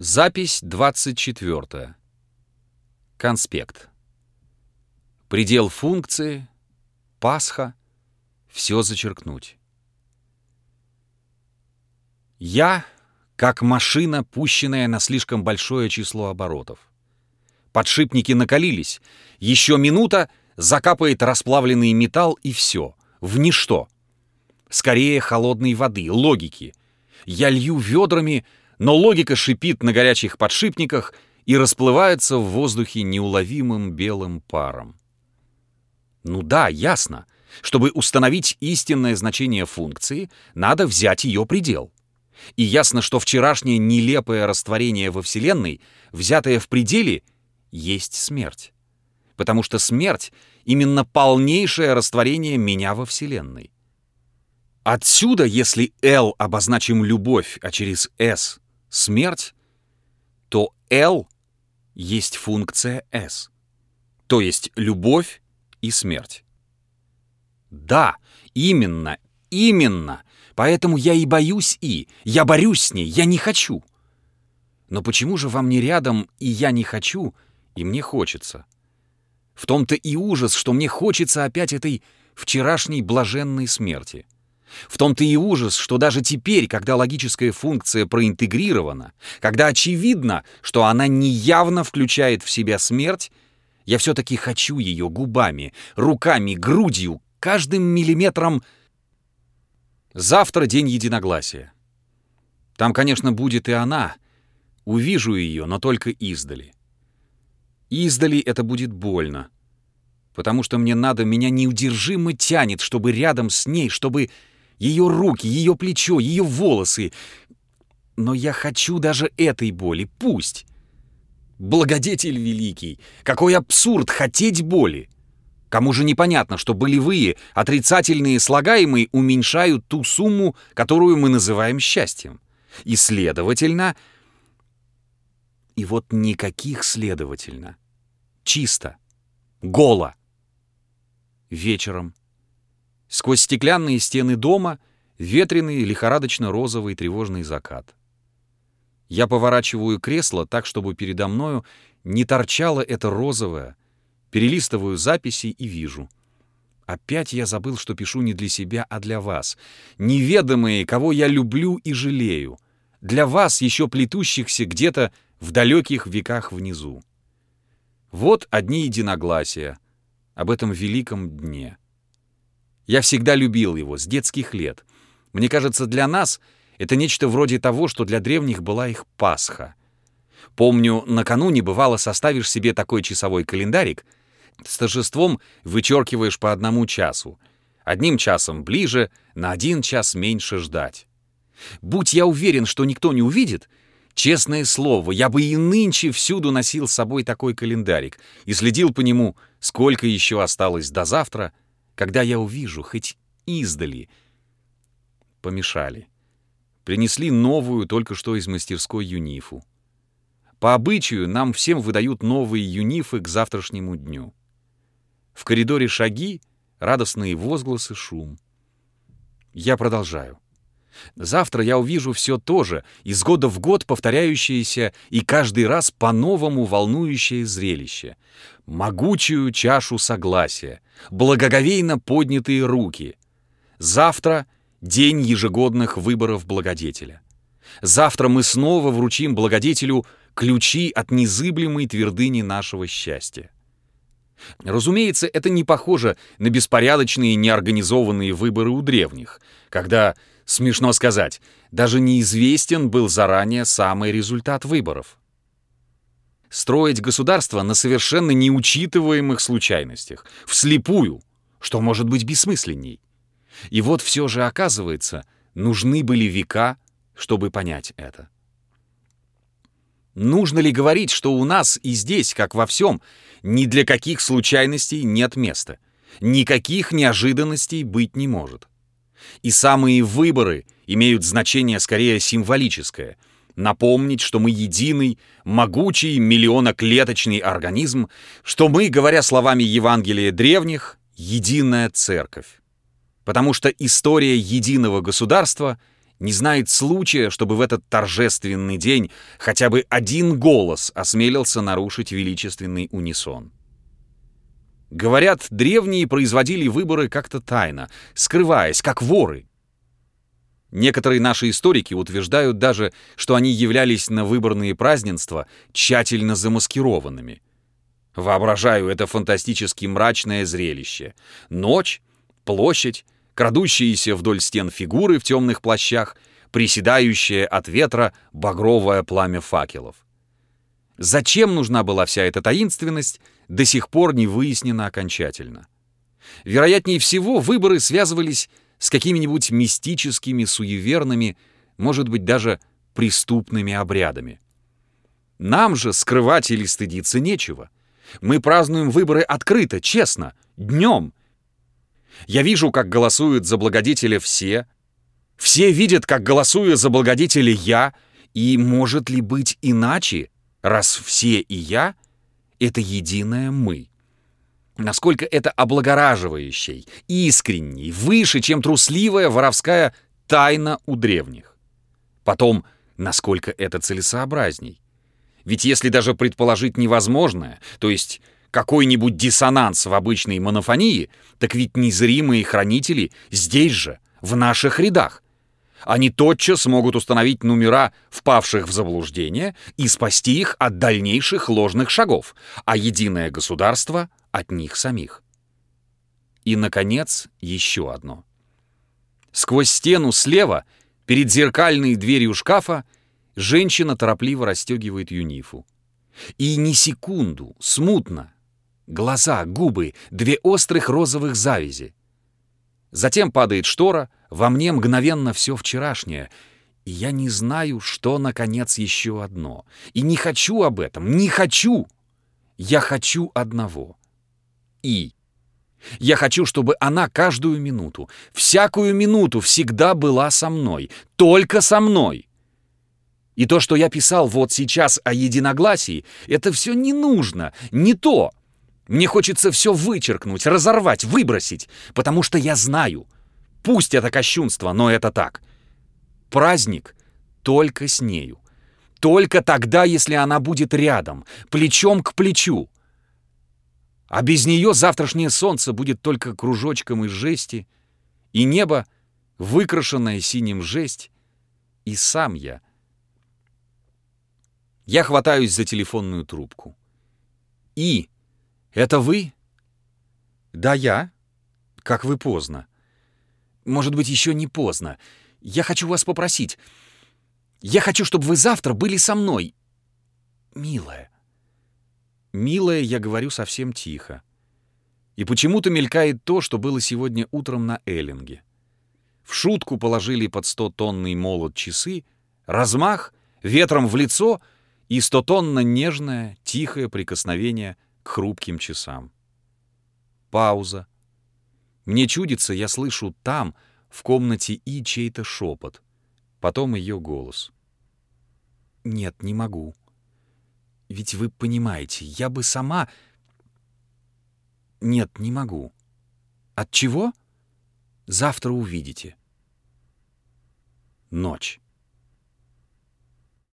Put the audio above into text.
Запись 24. Конспект. Предел функции, Пасха, все зачеркнуть. Я, как машина, пущенная на слишком большое число оборотов. Подшипники накалились. Еще минута, закапает расплавленный металл и все. В ничто. Скорее холодной воды, логики. Я лью ведрами, но логика шипит на горячих подшипниках и расплывается в воздухе неуловимым белым паром. Ну да, ясно. Чтобы установить истинное значение функции, надо взять ее предел. И ясно, что вчерашнее нелепое растворение во Вселенной, взятое в пределе, есть смерть. Потому что смерть — именно полнейшее растворение меня во Вселенной. Отсюда, если L обозначим любовь, а через S смерть, то L есть функция S, то есть любовь и смерть. Да, именно, именно. Поэтому я и боюсь И. Я борюсь с ней, я не хочу. Но почему же вам не рядом и я не хочу, и мне хочется? В том-то и ужас, что мне хочется опять этой вчерашней блаженной смерти. В том-то и ужас, что даже теперь, когда логическая функция проинтегрирована, когда очевидно, что она неявно включает в себя смерть, я все-таки хочу ее губами, руками, грудью, каждым миллиметром. Завтра день единогласия. Там, конечно, будет и она. Увижу ее, но только издали. Издали это будет больно, потому что мне надо, меня неудержимо тянет, чтобы рядом с ней, чтобы ее руки, ее плечо, ее волосы. Но я хочу даже этой боли, пусть. Благодетель великий, какой абсурд хотеть боли. Кому же непонятно, что болевые, отрицательные слагаемые уменьшают ту сумму, которую мы называем счастьем. И, следовательно... И вот никаких следовательно. Чисто. Голо. Вечером Сквозь стеклянные стены дома ветреный, лихорадочно-розовый тревожный закат. Я поворачиваю кресло так, чтобы передо мною не торчало это розовое, перелистываю записи и вижу. Опять я забыл, что пишу не для себя, а для вас. Неведомые, кого я люблю и жалею. Для вас, еще плетущихся где-то в далеких веках внизу. Вот одни единогласия об этом великом дне. Я всегда любил его, с детских лет. Мне кажется, для нас это нечто вроде того, что для древних была их Пасха. Помню, накануне бывало составишь себе такой часовой календарик, с торжеством вычеркиваешь по одному часу. Одним часом ближе, на один час меньше ждать. Будь я уверен, что никто не увидит, честное слово, я бы и нынче всюду носил с собой такой календарик и следил по нему, сколько еще осталось до завтра — когда я увижу, хоть издали. Помешали. Принесли новую только что из мастерской юнифу. По обычаю нам всем выдают новые юнифы к завтрашнему дню. В коридоре шаги, радостные возгласы, шум. Я продолжаю. Завтра я увижу все то же, из года в год повторяющееся и каждый раз по-новому волнующее зрелище. Могучую чашу согласия, благоговейно поднятые руки. Завтра — день ежегодных выборов благодетеля. Завтра мы снова вручим благодетелю ключи от незыблемой твердыни нашего счастья. Разумеется, это не похоже на беспорядочные неорганизованные выборы у древних, когда Смешно сказать, даже неизвестен был заранее самый результат выборов. Строить государство на совершенно неучитываемых случайностях, вслепую, что может быть бессмысленней. И вот все же оказывается, нужны были века, чтобы понять это. Нужно ли говорить, что у нас и здесь, как во всем, ни для каких случайностей нет места, никаких неожиданностей быть не может? И самые выборы имеют значение скорее символическое. Напомнить, что мы единый, могучий, миллионоклеточный организм, что мы, говоря словами Евангелия древних, единая церковь. Потому что история единого государства Не знает случая, чтобы в этот торжественный день хотя бы один голос осмелился нарушить величественный унисон. Говорят, древние производили выборы как-то тайно, скрываясь, как воры. Некоторые наши историки утверждают даже, что они являлись на выборные празднества тщательно замаскированными. Воображаю это фантастически мрачное зрелище. Ночь, площадь, крадущиеся вдоль стен фигуры в темных плащах, приседающее от ветра багровое пламя факелов. Зачем нужна была вся эта таинственность, до сих пор не выяснено окончательно. Вероятнее всего, выборы связывались с какими-нибудь мистическими, суеверными, может быть, даже преступными обрядами. Нам же скрывать или стыдиться нечего. Мы празднуем выборы открыто, честно, днем. Я вижу, как голосуют за благодетеля все. Все видят, как голосую за благодетеля я. И может ли быть иначе, раз все и я — это единое «мы»? насколько это облагораживающей, искренней, выше, чем трусливая воровская тайна у древних. Потом, насколько это целесообразней. Ведь если даже предположить невозможное, то есть какой-нибудь диссонанс в обычной монофонии, так ведь незримые хранители здесь же, в наших рядах. Они тотчас могут установить номера впавших в заблуждение и спасти их от дальнейших ложных шагов, а единое государство от них самих. И, наконец, еще одно. Сквозь стену слева, перед зеркальной дверью шкафа, женщина торопливо расстегивает юнифу. И ни секунду, смутно. Глаза, губы, две острых розовых завязи. Затем падает штора, во мне мгновенно все вчерашнее, и я не знаю, что, наконец, еще одно. И не хочу об этом, не хочу! Я хочу одного. И. Я хочу, чтобы она каждую минуту, всякую минуту всегда была со мной, только со мной. И то, что я писал вот сейчас о единогласии, это все не нужно, не то. Мне хочется все вычеркнуть, разорвать, выбросить, потому что я знаю. Пусть это кощунство, но это так. Праздник только с нею. Только тогда, если она будет рядом, плечом к плечу. А без нее завтрашнее солнце будет только кружочком из жести, и небо, выкрашенное синим жесть, и сам я. Я хватаюсь за телефонную трубку. «И, это вы?» «Да, я. Как вы поздно. Может быть, еще не поздно. Я хочу вас попросить. Я хочу, чтобы вы завтра были со мной. Милая». «Милая, я говорю совсем тихо. И почему-то мелькает то, что было сегодня утром на Эллинге. В шутку положили под стотонный молот часы, размах, ветром в лицо и стотонно нежное, тихое прикосновение к хрупким часам. Пауза. Мне чудится, я слышу там, в комнате И чей-то шепот. Потом ее голос. «Нет, не могу. Ведь вы понимаете, я бы сама... Нет, не могу. От чего? Завтра увидите. Ночь.